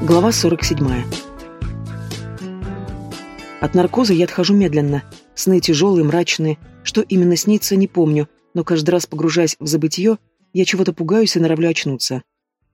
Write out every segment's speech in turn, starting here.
Глава 47. От наркоза я отхожу медленно. Сны тяжелые, мрачные. Что именно снится, не помню, но каждый раз, погружаясь в забытье, я чего-то пугаюсь и норовлю очнуться.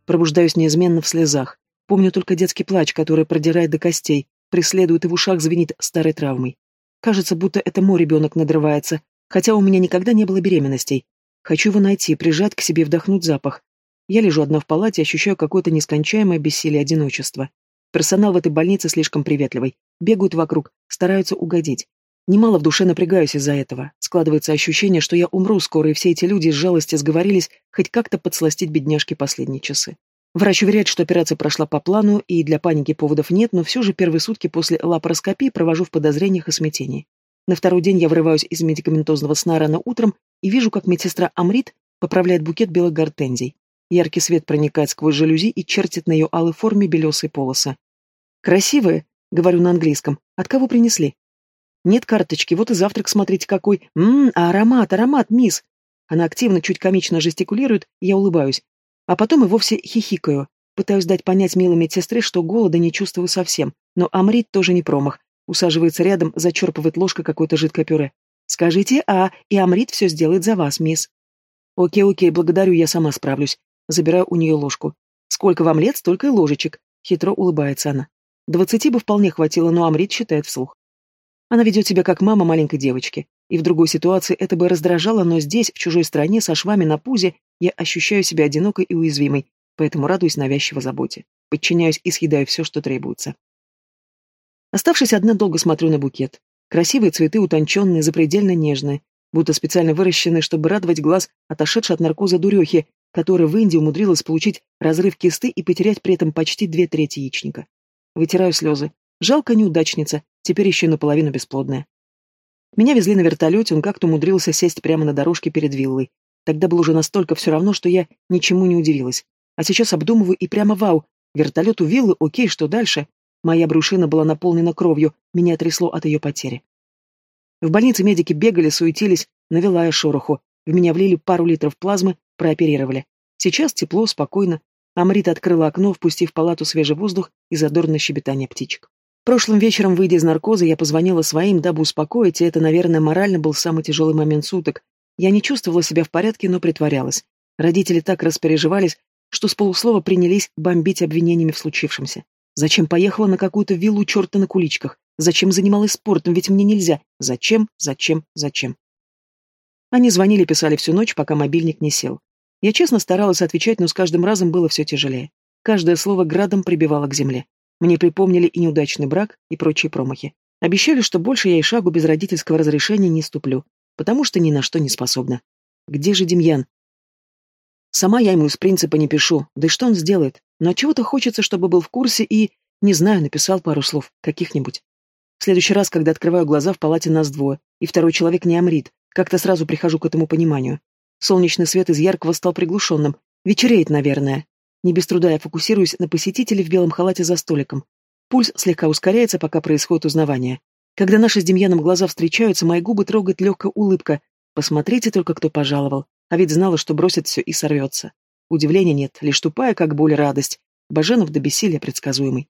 Пробуждаюсь неизменно в слезах. Помню только детский плач, который продирает до костей, преследует и в ушах звенит старой травмой. Кажется, будто это мой ребенок надрывается, хотя у меня никогда не было беременностей. Хочу его найти, прижать к себе, вдохнуть запах. Я лежу одна в палате, ощущаю какое-то нескончаемое бессилие одиночества. Персонал в этой больнице слишком приветливый. Бегают вокруг, стараются угодить. Немало в душе напрягаюсь из-за этого. Складывается ощущение, что я умру скоро, и все эти люди из жалости сговорились хоть как-то подсластить бедняжке последние часы. Врач уверяет, что операция прошла по плану, и для паники поводов нет, но все же первые сутки после лапароскопии провожу в подозрениях и смятении. На второй день я вырываюсь из медикаментозного сна рано утром и вижу, как медсестра Амрит поправляет букет белых гортензий. Яркий свет проникает сквозь жалюзи и чертит на ее алой форме белесые полосы. «Красивые», — говорю на английском. «От кого принесли?» «Нет карточки, вот и завтрак, смотрите какой. Ммм, аромат, аромат, мисс!» Она активно, чуть комично жестикулирует, я улыбаюсь. А потом и вовсе хихикаю. Пытаюсь дать понять милой медсестре, что голода не чувствую совсем. Но Амрит тоже не промах. Усаживается рядом, зачерпывает ложкой какое-то жидкое пюре. «Скажите «а», и Амрит все сделает за вас, мисс». «Окей, окей, благодарю, я сама справлюсь. Забираю у нее ложку. «Сколько вам лет, столько и ложечек», — хитро улыбается она. «Двадцати бы вполне хватило, но Амрит считает вслух. Она ведет себя как мама маленькой девочки. И в другой ситуации это бы раздражало, но здесь, в чужой стране, со швами на пузе, я ощущаю себя одинокой и уязвимой, поэтому радуюсь навязчиво заботе. Подчиняюсь и съедаю все, что требуется. Оставшись одна, долго смотрю на букет. Красивые цветы, утонченные, запредельно нежные, будто специально выращенные, чтобы радовать глаз отошедшей от наркоза дурехи, которая в Индии умудрилась получить разрыв кисты и потерять при этом почти две трети яичника. Вытираю слезы. Жалко неудачница, теперь еще наполовину бесплодная. Меня везли на вертолете, он как-то умудрился сесть прямо на дорожке перед виллой. Тогда было уже настолько все равно, что я ничему не удивилась. А сейчас обдумываю и прямо вау. Вертолет у виллы, окей, что дальше? Моя брюшина была наполнена кровью, меня трясло от ее потери. В больнице медики бегали, суетились, навела я шороху. В меня влили пару литров плазмы, Прооперировали. Сейчас тепло, спокойно. Амрита открыла окно, впустив в палату свежий воздух и задорное щебетание птичек. Прошлым вечером, выйдя из наркоза, я позвонила своим, дабы успокоить, и это, наверное, морально был самый тяжелый момент суток. Я не чувствовала себя в порядке, но притворялась. Родители так распереживались, что с полуслова принялись бомбить обвинениями в случившемся. Зачем поехала на какую-то виллу черта на куличках? Зачем занималась спортом, ведь мне нельзя? Зачем, зачем, зачем? Они звонили, писали всю ночь, пока мобильник не сел. Я честно старалась отвечать, но с каждым разом было все тяжелее. Каждое слово градом прибивало к земле. Мне припомнили и неудачный брак, и прочие промахи. Обещали, что больше я и шагу без родительского разрешения не ступлю, потому что ни на что не способна. Где же Демьян? Сама я ему из принципа не пишу, да и что он сделает? Но чего-то хочется, чтобы был в курсе и, не знаю, написал пару слов, каких-нибудь. В следующий раз, когда открываю глаза, в палате нас двое, и второй человек не омрит, как-то сразу прихожу к этому пониманию. Солнечный свет из яркого стал приглушенным. Вечереет, наверное. Не без труда я фокусируюсь на посетителе в белом халате за столиком. Пульс слегка ускоряется, пока происходит узнавание. Когда наши с Демьяном глаза встречаются, мои губы трогает легкая улыбка. Посмотрите только, кто пожаловал. А ведь знала, что бросит все и сорвется. Удивления нет, лишь тупая, как боль, радость. Баженов до бессилия предсказуемый.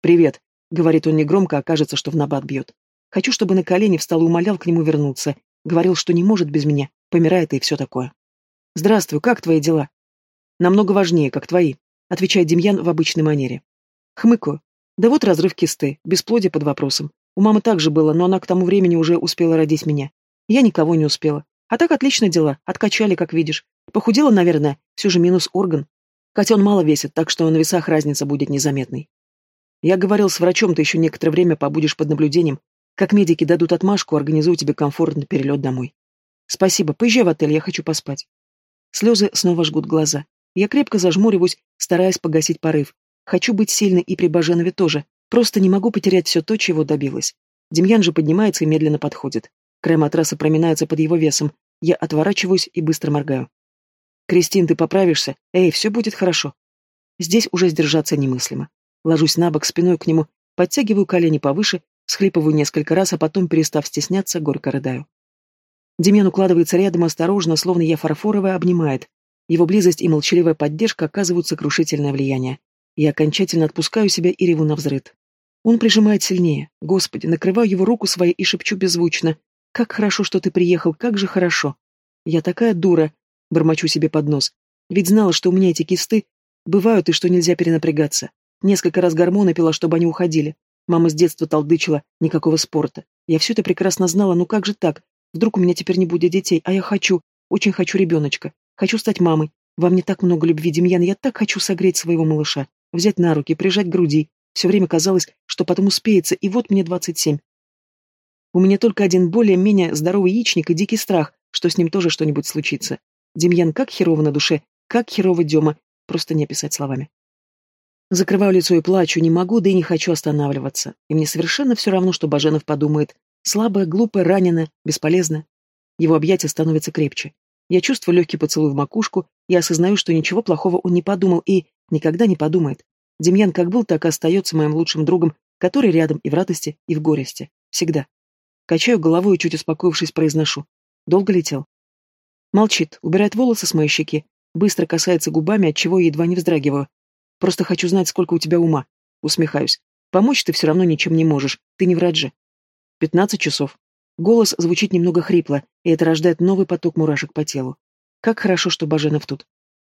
«Привет», — говорит он негромко, а кажется, что в набат бьет. Хочу, чтобы на колени встал и умолял к нему вернуться. Говорил, что не может без меня, помирает и все такое. «Здравствуй, как твои дела?» «Намного важнее, как твои», — отвечает Демьян в обычной манере. Хмыкаю. Да вот разрыв кисты, бесплодие под вопросом. У мамы так же было, но она к тому времени уже успела родить меня. Я никого не успела. А так отлично дела, откачали, как видишь. Похудела, наверное, все же минус орган. Хотя он мало весит, так что на весах разница будет незаметной. Я говорил с врачом, ты еще некоторое время побудешь под наблюдением, как медики дадут отмашку, организую тебе комфортный перелет домой. Спасибо, поезжай в отель, я хочу поспать. Слезы снова жгут глаза. Я крепко зажмуриваюсь, стараясь погасить порыв. Хочу быть сильной и при Баженове тоже. Просто не могу потерять все то, чего добилась. Демьян же поднимается и медленно подходит. Край матраса проминается под его весом. Я отворачиваюсь и быстро моргаю. «Кристин, ты поправишься? Эй, все будет хорошо». Здесь уже сдержаться немыслимо. Ложусь на бок спиной к нему, подтягиваю колени повыше Схлипываю несколько раз, а потом, перестав стесняться, горько рыдаю. Демьян укладывается рядом осторожно, словно я фарфоровая, обнимает. Его близость и молчаливая поддержка оказывают сокрушительное влияние. Я окончательно отпускаю себя и реву на взрыд. Он прижимает сильнее. Господи, накрываю его руку своей и шепчу беззвучно. «Как хорошо, что ты приехал, как же хорошо!» «Я такая дура!» — бормочу себе под нос. «Ведь знала, что у меня эти кисты бывают и что нельзя перенапрягаться. Несколько раз гормоны пила, чтобы они уходили. Мама с детства толдычила, никакого спорта. Я все это прекрасно знала, но как же так? Вдруг у меня теперь не будет детей, а я хочу, очень хочу ребеночка. Хочу стать мамой. Во мне так много любви, Демьян, я так хочу согреть своего малыша, взять на руки, прижать к груди. Все время казалось, что потом успеется, и вот мне двадцать семь. У меня только один более-менее здоровый яичник и дикий страх, что с ним тоже что-нибудь случится. Демьян как херово на душе, как херово Дема, просто не описать словами. Закрываю лицо и плачу, не могу, да и не хочу останавливаться. И мне совершенно все равно, что Баженов подумает. Слабая, глупая, раненая, бесполезна. Его объятия становятся крепче. Я чувствую легкий поцелуй в макушку, и осознаю, что ничего плохого он не подумал и никогда не подумает. Демьян как был, так и остается моим лучшим другом, который рядом и в радости, и в горести. Всегда. Качаю головой и, чуть успокоившись, произношу. Долго летел? Молчит, убирает волосы с моей щеки, быстро касается губами, от чего я едва не вздрагиваю. Просто хочу знать, сколько у тебя ума. Усмехаюсь. Помочь ты все равно ничем не можешь. Ты не врач же. Пятнадцать часов. Голос звучит немного хрипло, и это рождает новый поток мурашек по телу. Как хорошо, что Баженов тут.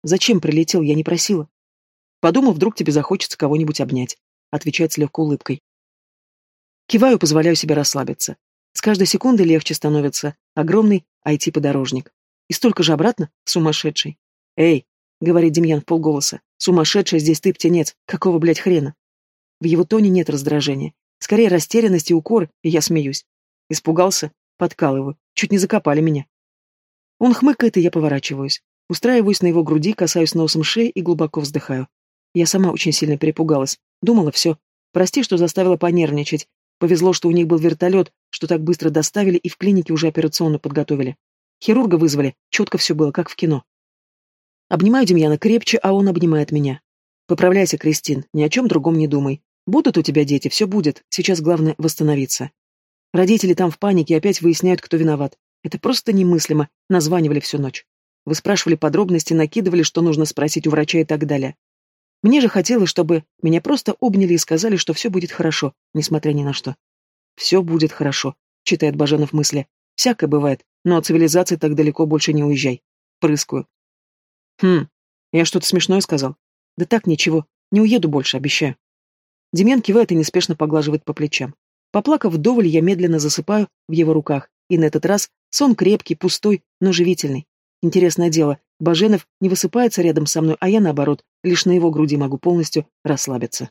Зачем прилетел, я не просила. Подумал, вдруг тебе захочется кого-нибудь обнять. Отвечает с легкой улыбкой. Киваю, позволяю себе расслабиться. С каждой секундой легче становится. Огромный IT-подорожник. И столько же обратно? Сумасшедший. Эй, — говорит Демьян в полголоса. «Сумасшедший здесь ты, птенец! Какого, блядь, хрена?» В его тоне нет раздражения. Скорее растерянность и укор, и я смеюсь. Испугался? Подкалываю. Чуть не закопали меня. Он хмыкает, и я поворачиваюсь. Устраиваюсь на его груди, касаюсь носом шеи и глубоко вздыхаю. Я сама очень сильно перепугалась. Думала, все. Прости, что заставила понервничать. Повезло, что у них был вертолет, что так быстро доставили и в клинике уже операционно подготовили. Хирурга вызвали, четко все было, как в кино. Обнимаю Демьяна крепче, а он обнимает меня. Поправляйся, Кристин, ни о чем другом не думай. Будут у тебя дети, все будет. Сейчас главное восстановиться. Родители там в панике опять выясняют, кто виноват. Это просто немыслимо. Названивали всю ночь. Вы спрашивали подробности, накидывали, что нужно спросить у врача и так далее. Мне же хотелось, чтобы меня просто обняли и сказали, что все будет хорошо, несмотря ни на что. «Все будет хорошо», — читает Баженов мысли. «Всякое бывает, но от цивилизации так далеко больше не уезжай». Прыскую. Хм, я что-то смешное сказал. Да так, ничего, не уеду больше, обещаю. Демьян кивает и неспешно поглаживает по плечам. Поплакав вдоволь, я медленно засыпаю в его руках, и на этот раз сон крепкий, пустой, но живительный. Интересное дело, Баженов не высыпается рядом со мной, а я, наоборот, лишь на его груди могу полностью расслабиться.